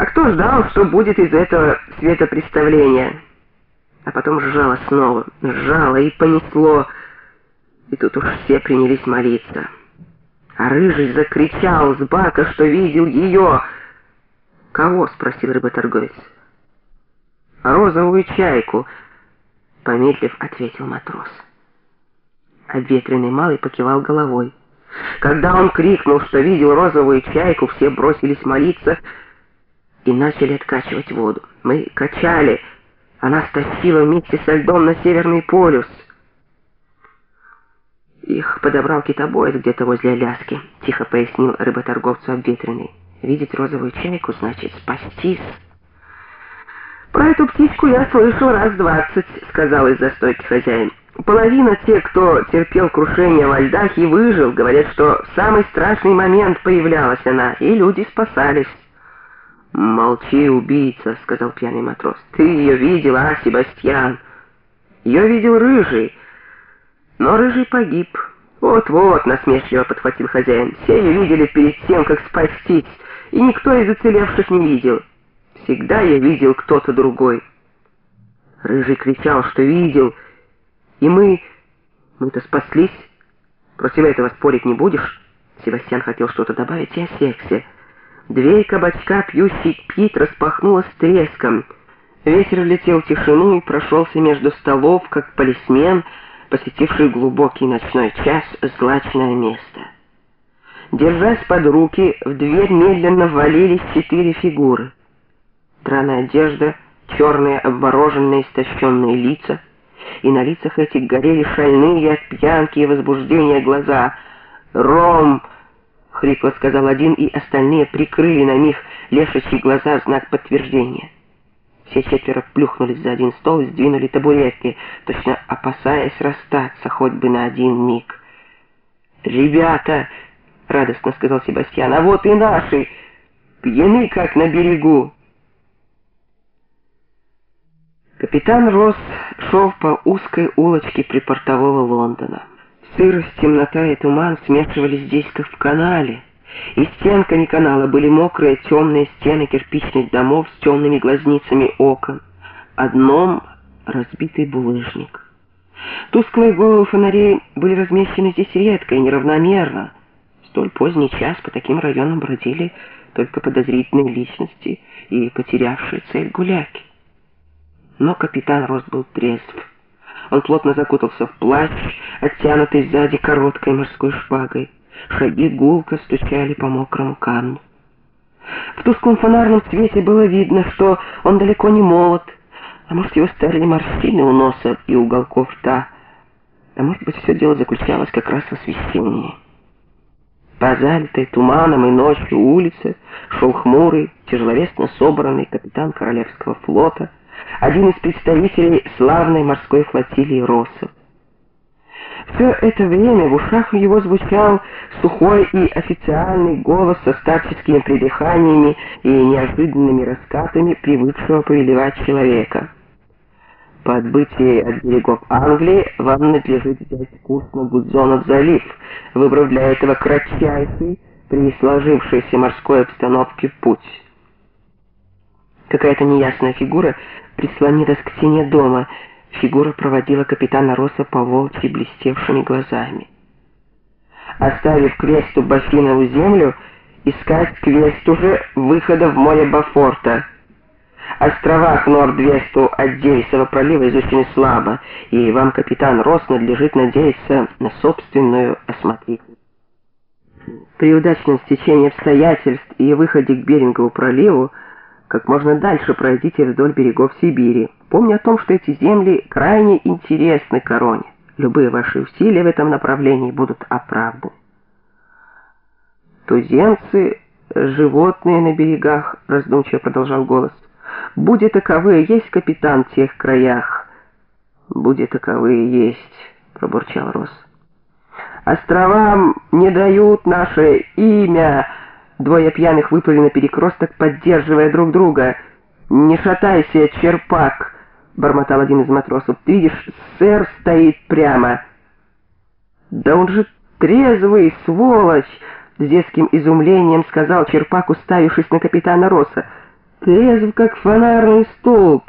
А кто ждал, что будет из этого светопредставления? А потом сжало снова, сжало и понесло, и тут уж все принялись молиться. А Рыжий закричал с бака, что видел ее. «Кого?» — спросил рыботорговец. «Розовую чайку», — помедлив ответил матрос. Обветренный малый покивал головой. Когда он крикнул, что видел розовую чайку, все бросились молиться и начали откачивать воду. Мы качали, она стащила вместе со льдом на Северный полюс. Их подобрал китобоец где-то возле Аляски, тихо пояснил рыботорговцу обветренный. Видеть розовую чайку значит спастись. «Про эту птичку я слышал раз двадцать», — сказал из-за стойки хозяин. Половина тех, кто терпел крушение во льдах и выжил, говорят, что в самый страшный момент появлялась она, и люди спасались. «Молчи, убийца», — сказал пьяный матрос. «Ты ее видел, а, Себастьян?» «Ее видел Рыжий, но Рыжий погиб». «Вот-вот», — насмешливо подхватил хозяин, — «все ее видели перед тем, как спастись, и никто из уцелевших не видел. Всегда я видел кто-то другой». Рыжий кричал, что видел, — и мы... Мы-то спаслись. Против этого спорить не будешь? Себастьян хотел что-то добавить и осекся. Дверь кабачка, пьющий Пит, распахнулась треском. Ветер влетел в тишину и прошелся между столов, как полисмен, посетивший глубокий ночной час злачное место. Держась под руки, в дверь медленно ввалились четыре фигуры. Драная одежда, черные обмороженные истощенные лица — и на лицах этих горели шальные от пьянки и возбуждения глаза. «Ром!» — хрипло сказал один, и остальные прикрыли на них лешачьи глаза в знак подтверждения. Все четверо плюхнулись за один стол и сдвинули табуретки, точно опасаясь расстаться хоть бы на один миг. «Ребята!» — радостно сказал Себастьян. «А вот и наши! Пьяны, как на берегу!» Капитан Росс шел по узкой улочке припортового Лондона. Сырость, темнота и туман смешивались здесь, как в канале. И стенками канала были мокрые темные стены кирпичных домов с темными глазницами окон. Одном разбитый булыжник. Тусклые головы фонарей были размещены здесь редко и неравномерно. В столь поздний час по таким районам бродили только подозрительные личности и потерявшие цель гуляки. Но капитан Рост был трезв. Он плотно закутался в плащ, оттянутый сзади короткой морской шпагой. Шаги гулко стучали по мокрому камню. В тусклом фонарном свете было видно, что он далеко не молод, а может, его старые морщины у носа и уголков рта, а может быть, все дело заключалось как раз в освещении. По залитой туманом и ночью улице шел хмурый, тяжеловесно собранный капитан Королевского флота — один из представителей славной морской флотилии Россов. Все это время в ушах его звучал сухой и официальный голос со старческими придыханиями и неожиданными раскатами привыкшего повелевать человека. По отбытии от берегов Англии вам надлежит взять курс на Гудзонов залив, выбрав для этого кратчайший при сложившейся морской обстановке путь. Какая-то неясная фигура прислонилась к стене дома. Фигура проводила капитана Росса по волчьи блестевшими глазами. Оставив кресту Басфинову землю, искать квест уже выхода в море Бафорта. Острова к Норд-Весту от Дейсова пролива изучены слабо, и вам, капитан Росс, надлежит надеяться на собственную осмотрительность. При удачном стечении обстоятельств и выходе к Берингову проливу как можно дальше пройдите вдоль берегов Сибири. Помня о том, что эти земли крайне интересны короне. Любые ваши усилия в этом направлении будут оправданы. Туземцы, животные на берегах, раздумчиво продолжал голос. Будет таковые есть капитан в тех краях. Будет таковые есть, пробурчал Рос. Островам не дают наше имя, Двое пьяных выплыли на перекресток, поддерживая друг друга. «Не шатайся, черпак!» — бормотал один из матросов. «Ты видишь, сэр стоит прямо!» «Да он же трезвый, сволочь!» — с детским изумлением сказал черпак, уставившись на капитана Росса. трезв, как фонарный столб.